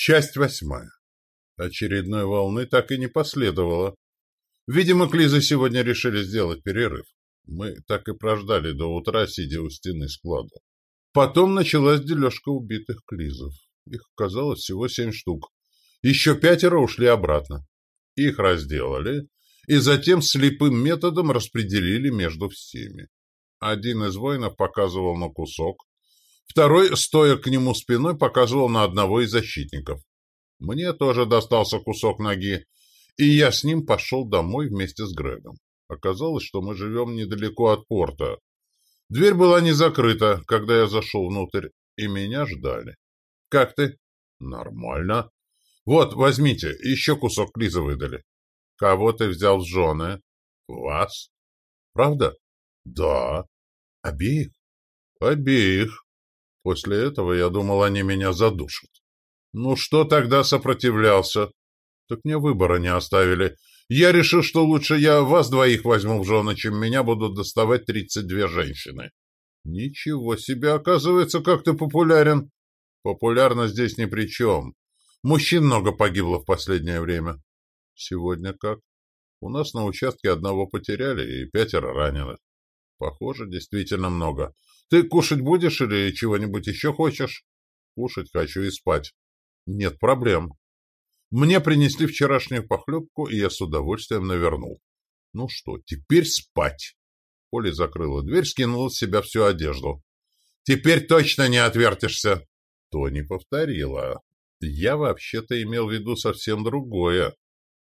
Часть восьмая. Очередной волны так и не последовало. Видимо, Клизы сегодня решили сделать перерыв. Мы так и прождали до утра, сидя у стены склада. Потом началась дележка убитых Клизов. Их оказалось всего семь штук. Еще пятеро ушли обратно. Их разделали и затем слепым методом распределили между всеми. Один из воинов показывал на кусок, Второй, стоя к нему спиной, показывал на одного из защитников. Мне тоже достался кусок ноги, и я с ним пошел домой вместе с Грегом. Оказалось, что мы живем недалеко от порта. Дверь была не закрыта, когда я зашел внутрь, и меня ждали. «Как ты?» «Нормально». «Вот, возьмите, еще кусок Лизы выдали». «Кого ты взял в жены?» «Вас». «Правда?» «Да». «Обеих?» «Обеих». После этого я думал, они меня задушат. Ну что тогда сопротивлялся? Так мне выбора не оставили. Я решил, что лучше я вас двоих возьму в жены, чем меня будут доставать тридцать две женщины. Ничего себе, оказывается, как ты популярен. Популярность здесь ни при чем. Мужчин много погибло в последнее время. Сегодня как? У нас на участке одного потеряли и пятеро раненых. Похоже, действительно много. Ты кушать будешь или чего-нибудь еще хочешь? Кушать хочу и спать. Нет проблем. Мне принесли вчерашнюю похлебку, и я с удовольствием навернул. Ну что, теперь спать. Оля закрыла дверь, скинула с себя всю одежду. Теперь точно не отвертишься. То не повторила. Я вообще-то имел в виду совсем другое.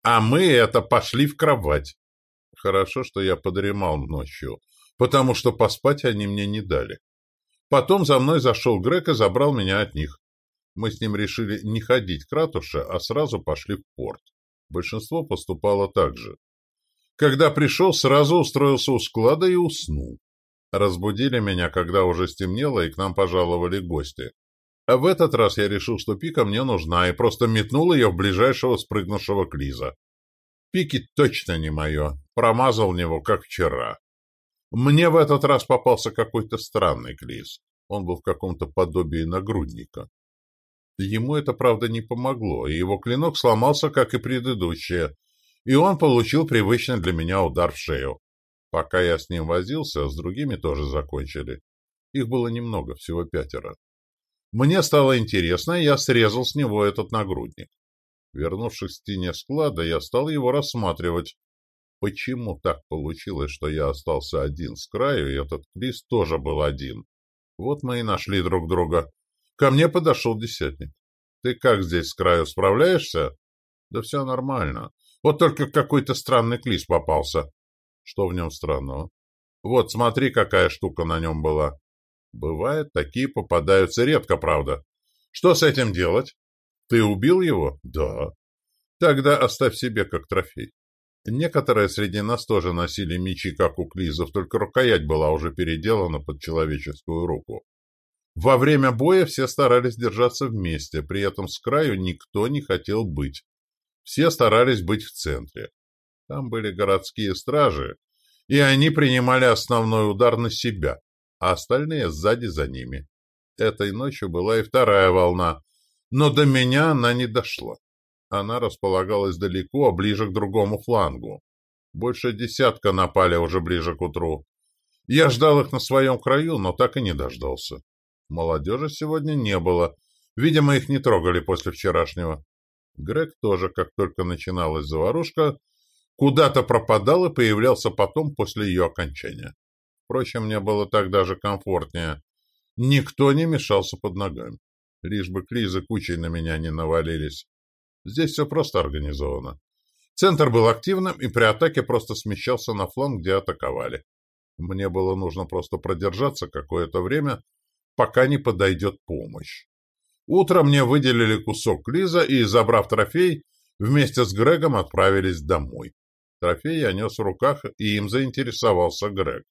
А мы это пошли в кровать. Хорошо, что я подремал ночью потому что поспать они мне не дали. Потом за мной зашел Грек и забрал меня от них. Мы с ним решили не ходить к ратуше, а сразу пошли в порт. Большинство поступало так же. Когда пришел, сразу устроился у склада и уснул. Разбудили меня, когда уже стемнело, и к нам пожаловали гости. А в этот раз я решил, что пика мне нужна, и просто метнул ее в ближайшего спрыгнувшего клиза. Пики точно не мое. Промазал в него, как вчера. Мне в этот раз попался какой-то странный клис. Он был в каком-то подобии нагрудника. Ему это, правда, не помогло, и его клинок сломался, как и предыдущие, и он получил привычный для меня удар в шею. Пока я с ним возился, с другими тоже закончили. Их было немного, всего пятеро. Мне стало интересно, и я срезал с него этот нагрудник. Вернувшись к стене склада, я стал его рассматривать, Почему так получилось, что я остался один с краю, и этот Крис тоже был один? Вот мы и нашли друг друга. Ко мне подошел десятник. Ты как здесь с краю справляешься? Да все нормально. Вот только какой-то странный клис попался. Что в нем странного? Вот, смотри, какая штука на нем была. Бывает, такие попадаются редко, правда. Что с этим делать? Ты убил его? Да. Тогда оставь себе как трофей. Некоторые среди нас тоже носили мечи, как у клизов, только рукоять была уже переделана под человеческую руку. Во время боя все старались держаться вместе, при этом с краю никто не хотел быть. Все старались быть в центре. Там были городские стражи, и они принимали основной удар на себя, а остальные сзади за ними. Этой ночью была и вторая волна, но до меня она не дошла. Она располагалась далеко, ближе к другому флангу. Больше десятка напали уже ближе к утру. Я ждал их на своем краю, но так и не дождался. Молодежи сегодня не было. Видимо, их не трогали после вчерашнего. Грег тоже, как только начиналась заварушка, куда-то пропадал и появлялся потом после ее окончания. Впрочем, мне было так даже комфортнее. Никто не мешался под ногами. Лишь бы клизы кучей на меня не навалились. Здесь все просто организовано. Центр был активным и при атаке просто смещался на фланг, где атаковали. Мне было нужно просто продержаться какое-то время, пока не подойдет помощь. Утром мне выделили кусок Лиза и, забрав трофей, вместе с Грегом отправились домой. Трофей я нес в руках, и им заинтересовался Грег.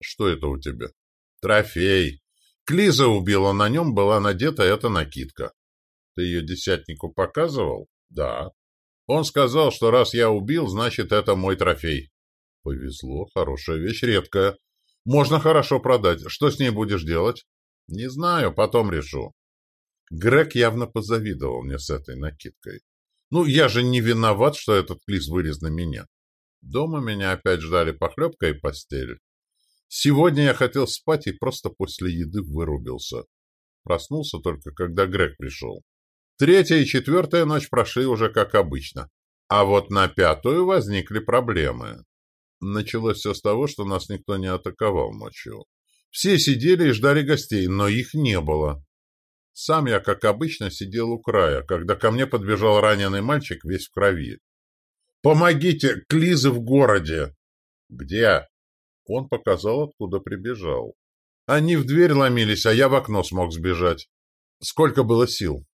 «Что это у тебя?» «Трофей!» Клиза убила, на нем была надета эта накидка. «Ты ее десятнику показывал?» Да. Он сказал, что раз я убил, значит, это мой трофей. Повезло, хорошая вещь, редкая. Можно хорошо продать. Что с ней будешь делать? Не знаю, потом решу. Грег явно позавидовал мне с этой накидкой. Ну, я же не виноват, что этот клиз вылез на меня. Дома меня опять ждали похлебка и постель. Сегодня я хотел спать и просто после еды вырубился. Проснулся только, когда Грег пришел. Третья и четвертая ночь прошли уже как обычно. А вот на пятую возникли проблемы. Началось все с того, что нас никто не атаковал ночью. Все сидели и ждали гостей, но их не было. Сам я, как обычно, сидел у края, когда ко мне подбежал раненый мальчик весь в крови. «Помогите! Клизы в городе!» «Где?» Он показал, откуда прибежал. Они в дверь ломились, а я в окно смог сбежать. «Сколько было сил?» —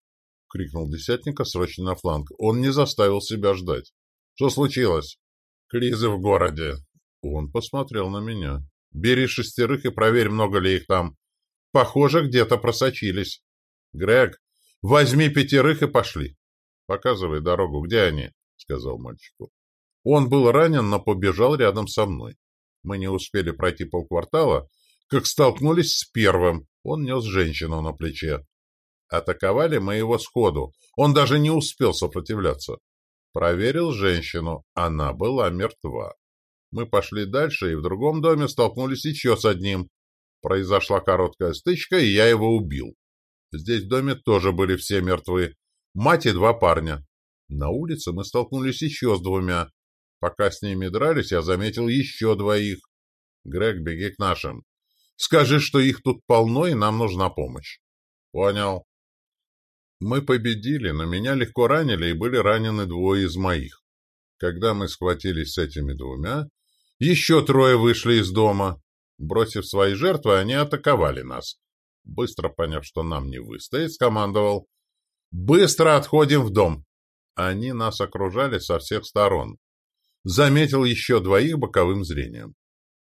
крикнул десятника срочно на фланг. Он не заставил себя ждать. «Что случилось?» «Клизы в городе». Он посмотрел на меня. «Бери шестерых и проверь, много ли их там. Похоже, где-то просочились. Грег, возьми пятерых и пошли. Показывай дорогу. Где они?» — сказал мальчику. Он был ранен, но побежал рядом со мной. Мы не успели пройти полквартала, как столкнулись с первым. Он нес женщину на плече. Атаковали мы его сходу. Он даже не успел сопротивляться. Проверил женщину. Она была мертва. Мы пошли дальше и в другом доме столкнулись еще с одним. Произошла короткая стычка, и я его убил. Здесь в доме тоже были все мертвы. Мать и два парня. На улице мы столкнулись еще с двумя. Пока с ними дрались, я заметил еще двоих. Грег, беги к нашим. Скажи, что их тут полно, и нам нужна помощь. Понял. Мы победили, но меня легко ранили, и были ранены двое из моих. Когда мы схватились с этими двумя, еще трое вышли из дома. Бросив свои жертвы, они атаковали нас. Быстро поняв, что нам не выстоять, скомандовал «Быстро отходим в дом!» Они нас окружали со всех сторон. Заметил еще двоих боковым зрением.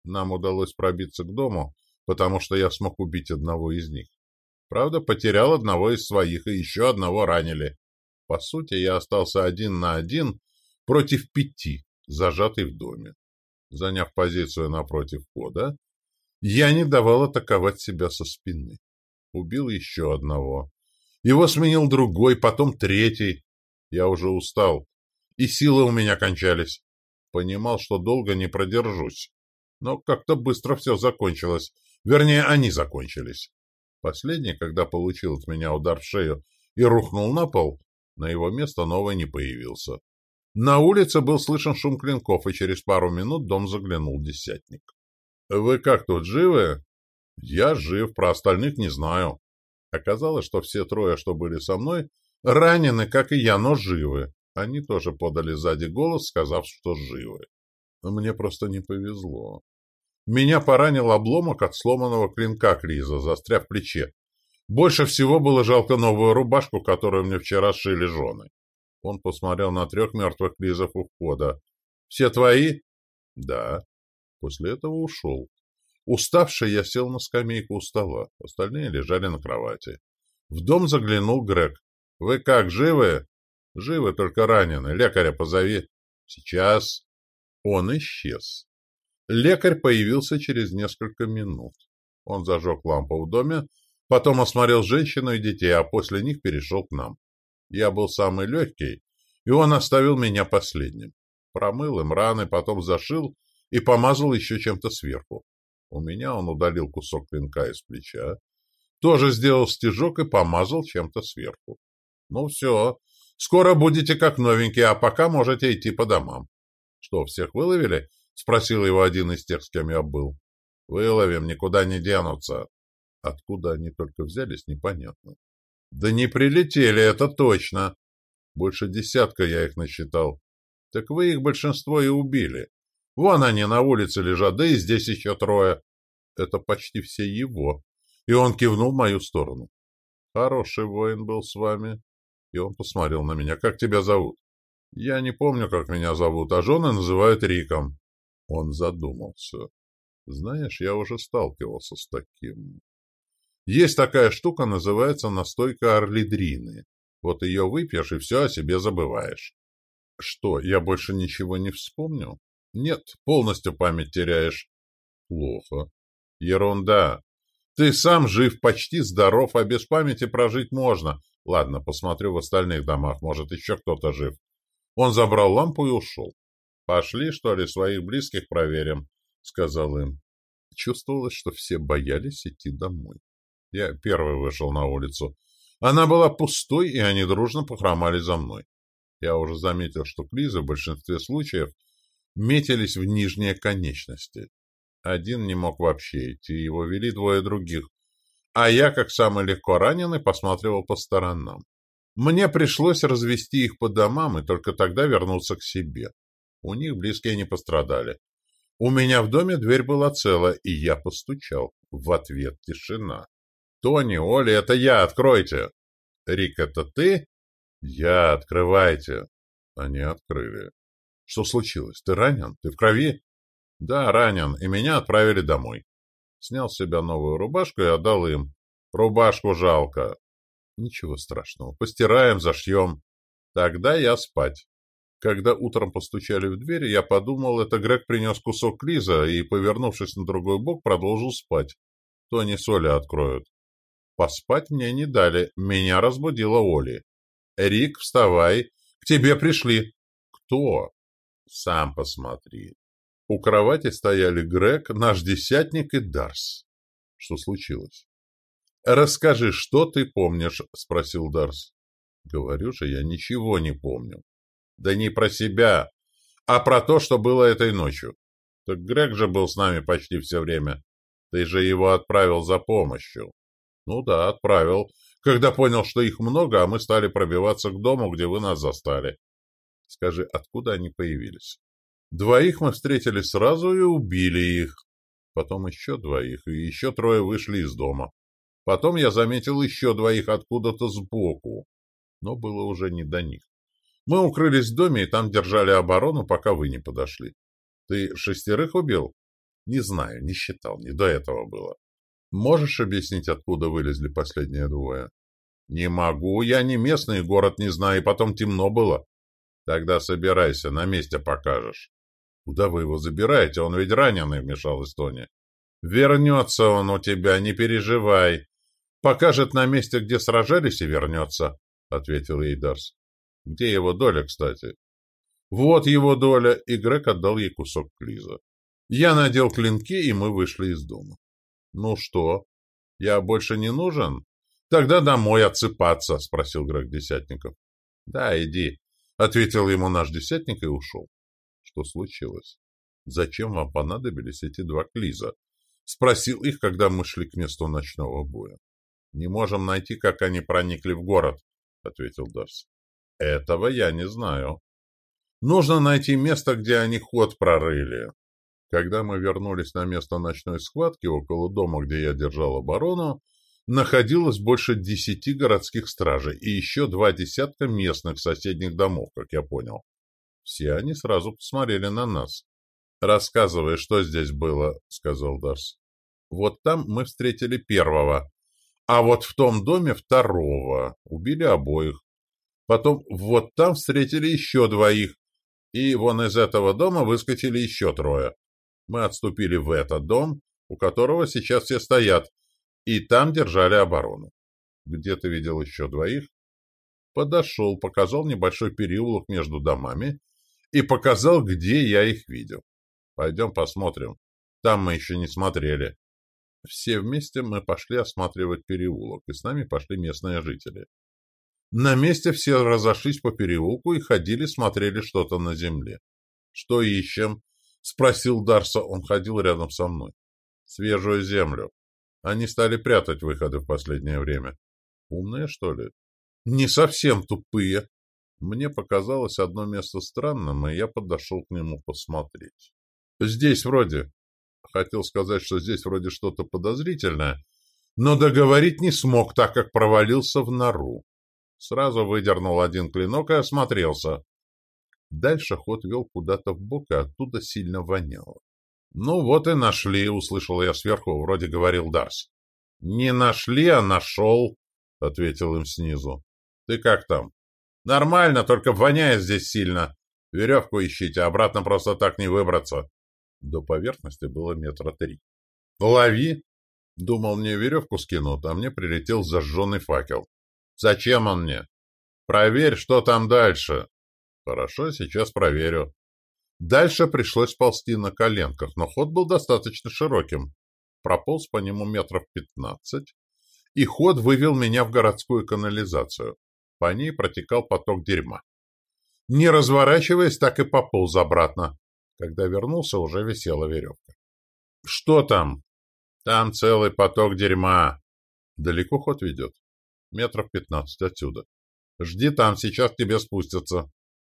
Нам удалось пробиться к дому, потому что я смог убить одного из них. Правда, потерял одного из своих, и еще одного ранили. По сути, я остался один на один против пяти, зажатый в доме. Заняв позицию напротив входа, я не давал атаковать себя со спины. Убил еще одного. Его сменил другой, потом третий. Я уже устал, и силы у меня кончались. Понимал, что долго не продержусь. Но как-то быстро все закончилось. Вернее, они закончились. Последний, когда получил от меня удар в шею и рухнул на пол, на его место новый не появился. На улице был слышен шум клинков, и через пару минут дом заглянул десятник. «Вы как тут, живы?» «Я жив, про остальных не знаю». Оказалось, что все трое, что были со мной, ранены, как и я, но живы. Они тоже подали сзади голос, сказав, что живы. Мне просто не повезло. Меня поранил обломок от сломанного клинка Криза, застряв в плече. Больше всего было жалко новую рубашку, которую мне вчера сшили жены. Он посмотрел на трех мертвых Кризов у входа. «Все твои?» «Да». После этого ушел. Уставший, я сел на скамейку у стола. Остальные лежали на кровати. В дом заглянул Грег. «Вы как, живы?» «Живы, только ранены. Лекаря позови». «Сейчас». Он исчез. Лекарь появился через несколько минут. Он зажег лампу в доме, потом осмотрел женщину и детей, а после них перешел к нам. Я был самый легкий, и он оставил меня последним. Промыл им раны, потом зашил и помазал еще чем-то сверху. У меня он удалил кусок клинка из плеча, тоже сделал стежок и помазал чем-то сверху. Ну все, скоро будете как новенькие, а пока можете идти по домам. Что, всех выловили? Спросил его один из тех, с кем я был. Выловим, никуда не денутся. Откуда они только взялись, непонятно. Да не прилетели, это точно. Больше десятка я их насчитал. Так вы их большинство и убили. Вон они на улице лежат, да и здесь еще трое. Это почти все его. И он кивнул в мою сторону. Хороший воин был с вами. И он посмотрел на меня. Как тебя зовут? Я не помню, как меня зовут, а жены называют Риком. Он задумался. Знаешь, я уже сталкивался с таким. Есть такая штука, называется настойка орлидрины. Вот ее выпьешь, и все о себе забываешь. Что, я больше ничего не вспомню? Нет, полностью память теряешь. Плохо. Ерунда. Ты сам жив, почти здоров, а без памяти прожить можно. Ладно, посмотрю в остальных домах, может, еще кто-то жив. Он забрал лампу и ушел. Пошли, что ли, своих близких проверим, — сказал им. Чувствовалось, что все боялись идти домой. Я первый вышел на улицу. Она была пустой, и они дружно похромали за мной. Я уже заметил, что клизы в большинстве случаев метились в нижние конечности. Один не мог вообще идти, его вели двое других. А я, как самый легко раненый, посматривал по сторонам. Мне пришлось развести их по домам и только тогда вернуться к себе. У них близкие не пострадали. У меня в доме дверь была цела, и я постучал. В ответ тишина. «Тони, Оля, это я, откройте!» «Рик, это ты?» «Я, открывайте!» Они открыли. «Что случилось? Ты ранен? Ты в крови?» «Да, ранен, и меня отправили домой». Снял с себя новую рубашку и отдал им. «Рубашку жалко». «Ничего страшного. Постираем, зашьем. Тогда я спать». Когда утром постучали в дверь, я подумал, это Грег принес кусок Лиза и, повернувшись на другой бок, продолжил спать. Тони с Олей откроют. Поспать мне не дали, меня разбудила Оли. «Рик, вставай, к тебе пришли». «Кто?» «Сам посмотри». У кровати стояли Грег, наш десятник и Дарс. Что случилось? «Расскажи, что ты помнишь?» — спросил Дарс. «Говорю же, я ничего не помню». «Да не про себя, а про то, что было этой ночью. Так Грег же был с нами почти все время. Ты же его отправил за помощью». «Ну да, отправил, когда понял, что их много, а мы стали пробиваться к дому, где вы нас застали». «Скажи, откуда они появились?» Двоих мы встретили сразу и убили их. Потом еще двоих, и еще трое вышли из дома. Потом я заметил еще двоих откуда-то сбоку, но было уже не до них. Мы укрылись в доме и там держали оборону, пока вы не подошли. Ты шестерых убил? Не знаю, не считал, не до этого было. Можешь объяснить, откуда вылезли последние двое? Не могу, я не местный, город не знаю, и потом темно было. Тогда собирайся, на месте покажешь. «Куда вы его забираете? Он ведь раненый», — вмешалась Тони. «Вернется он у тебя, не переживай. Покажет на месте, где сражались, и вернется», — ответил ей Дарс. «Где его доля, кстати?» «Вот его доля», — и Грег отдал ей кусок клиза. Я надел клинки, и мы вышли из дома. «Ну что, я больше не нужен?» «Тогда домой отсыпаться», — спросил Грег Десятников. «Да, иди», — ответил ему наш Десятник и ушел. Что случилось? Зачем вам понадобились эти два клиза? Спросил их, когда мы шли к месту ночного боя. Не можем найти, как они проникли в город, ответил Дарс. Этого я не знаю. Нужно найти место, где они ход прорыли. Когда мы вернулись на место ночной схватки около дома, где я держал оборону, находилось больше десяти городских стражей и еще два десятка местных соседних домов, как я понял. Все они сразу посмотрели на нас. «Рассказывай, что здесь было», — сказал Дарс. «Вот там мы встретили первого, а вот в том доме второго. Убили обоих. Потом вот там встретили еще двоих, и вон из этого дома выскочили еще трое. Мы отступили в этот дом, у которого сейчас все стоят, и там держали оборону. Где ты видел еще двоих? Подошел, показал небольшой переулок между домами и показал, где я их видел. Пойдем посмотрим. Там мы еще не смотрели. Все вместе мы пошли осматривать переулок, и с нами пошли местные жители. На месте все разошлись по переулку и ходили, смотрели что-то на земле. «Что ищем?» — спросил Дарса, он ходил рядом со мной. «Свежую землю. Они стали прятать выходы в последнее время. Умные, что ли?» «Не совсем тупые», мне показалось одно место странным, и я подошел к нему посмотреть. «Здесь вроде...» Хотел сказать, что здесь вроде что-то подозрительное, но договорить не смог, так как провалился в нору. Сразу выдернул один клинок и осмотрелся. Дальше ход вел куда-то в бок, и оттуда сильно воняло. «Ну вот и нашли», — услышал я сверху, вроде говорил Дарс. «Не нашли, а нашел», — ответил им снизу. «Ты как там?» Нормально, только воняет здесь сильно. Веревку ищите, обратно просто так не выбраться. До поверхности было метра три. Лови. Думал, мне веревку скинут, а мне прилетел зажженный факел. Зачем он мне? Проверь, что там дальше. Хорошо, сейчас проверю. Дальше пришлось ползти на коленках, но ход был достаточно широким. Прополз по нему метров пятнадцать, и ход вывел меня в городскую канализацию. По ней протекал поток дерьма. Не разворачиваясь, так и пополз обратно. Когда вернулся, уже висела веревка. — Что там? — Там целый поток дерьма. — Далеко ход ведет? — Метров пятнадцать отсюда. — Жди там, сейчас тебе спустятся.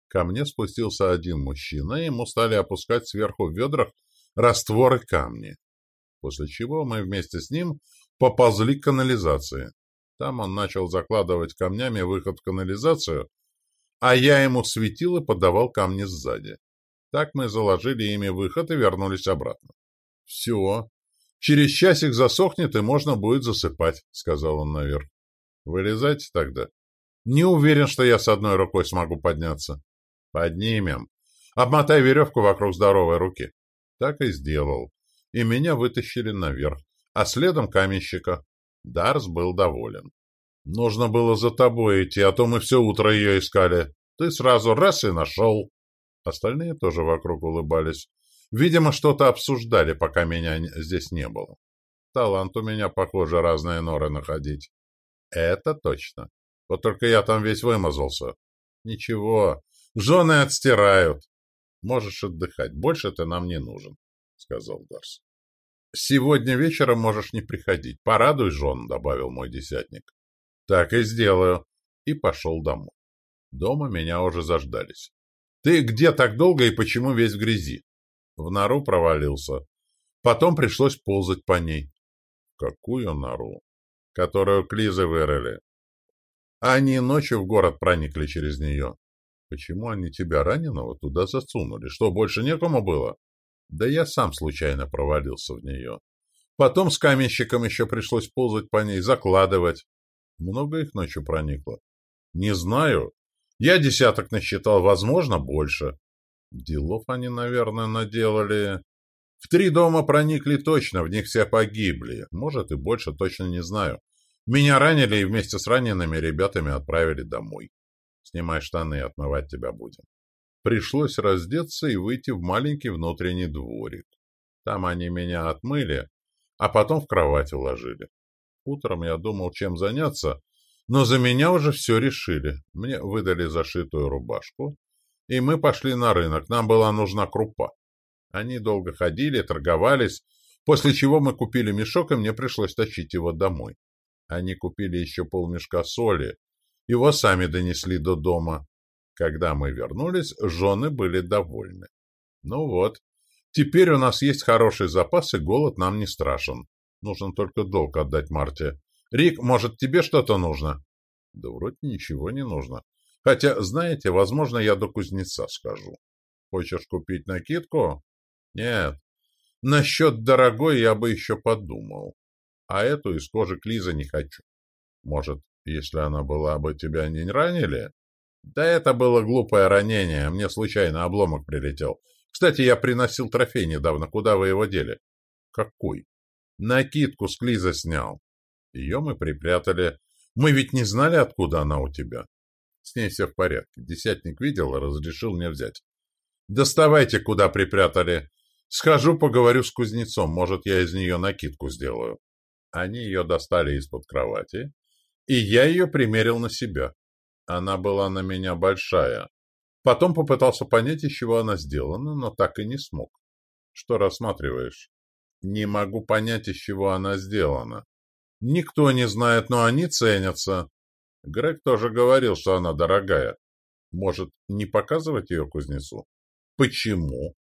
Ко мне спустился один мужчина, и ему стали опускать сверху в ведрах растворы камни. После чего мы вместе с ним поползли к канализации. Там он начал закладывать камнями выход в канализацию, а я ему светил и подавал камни сзади. Так мы заложили ими выход и вернулись обратно. — Все. Через часик засохнет, и можно будет засыпать, — сказал он наверх. — Вылезайте тогда. Не уверен, что я с одной рукой смогу подняться. — Поднимем. Обмотай веревку вокруг здоровой руки. Так и сделал. И меня вытащили наверх, а следом каменщика. Дарс был доволен. Нужно было за тобой идти, а то мы все утро ее искали. Ты сразу раз и нашел. Остальные тоже вокруг улыбались. Видимо, что-то обсуждали, пока меня здесь не было. Талант у меня, похоже, разные норы находить. Это точно. Вот только я там весь вымазался. Ничего, жены отстирают. Можешь отдыхать, больше ты нам не нужен, — сказал Дарс. Сегодня вечером можешь не приходить. Порадуй жен, — добавил мой десятник. Так и сделаю. И пошел домой. Дома меня уже заждались. Ты где так долго и почему весь в грязи? В нору провалился. Потом пришлось ползать по ней. Какую нору? Которую клизы вырыли. Они ночью в город проникли через нее. Почему они тебя раненого туда засунули? Что, больше некому было? Да я сам случайно провалился в нее. Потом с каменщиком еще пришлось ползать по ней, закладывать. Много их ночью проникло? Не знаю. Я десяток насчитал, возможно, больше. Делов они, наверное, наделали. В три дома проникли точно, в них все погибли. Может, и больше, точно не знаю. Меня ранили и вместе с ранеными ребятами отправили домой. Снимай штаны, отмывать тебя будем. Пришлось раздеться и выйти в маленький внутренний дворик. Там они меня отмыли, а потом в кровать уложили. Утром я думал, чем заняться, но за меня уже все решили. Мне выдали зашитую рубашку, и мы пошли на рынок. Нам была нужна крупа. Они долго ходили, торговались, после чего мы купили мешок, и мне пришлось тащить его домой. Они купили еще полмешка соли, его сами донесли до дома. Когда мы вернулись, жены были довольны. Ну вот, теперь у нас есть хороший запас, и голод нам не страшен. Нужно только долг отдать Марте. Рик, может, тебе что-то нужно? Да вроде ничего не нужно. Хотя, знаете, возможно, я до кузнеца скажу. Хочешь купить накидку? Нет. Насчет дорогой я бы еще подумал. А эту из кожи Клиза не хочу. Может, если она была бы, тебя не ранили? Да это было глупое ранение, мне случайно обломок прилетел. Кстати, я приносил трофей недавно, куда вы его дели? Какой? Накидку с Клиза снял. Ее мы припрятали. Мы ведь не знали, откуда она у тебя. С ней все в порядке. Десятник видел и разрешил мне взять. Доставайте, куда припрятали. Схожу, поговорю с кузнецом. Может, я из нее накидку сделаю. Они ее достали из-под кровати, и я ее примерил на себя. Она была на меня большая. Потом попытался понять, из чего она сделана, но так и не смог. Что рассматриваешь? Не могу понять, из чего она сделана. Никто не знает, но они ценятся. Грег тоже говорил, что она дорогая. Может, не показывать ее кузнецу? Почему?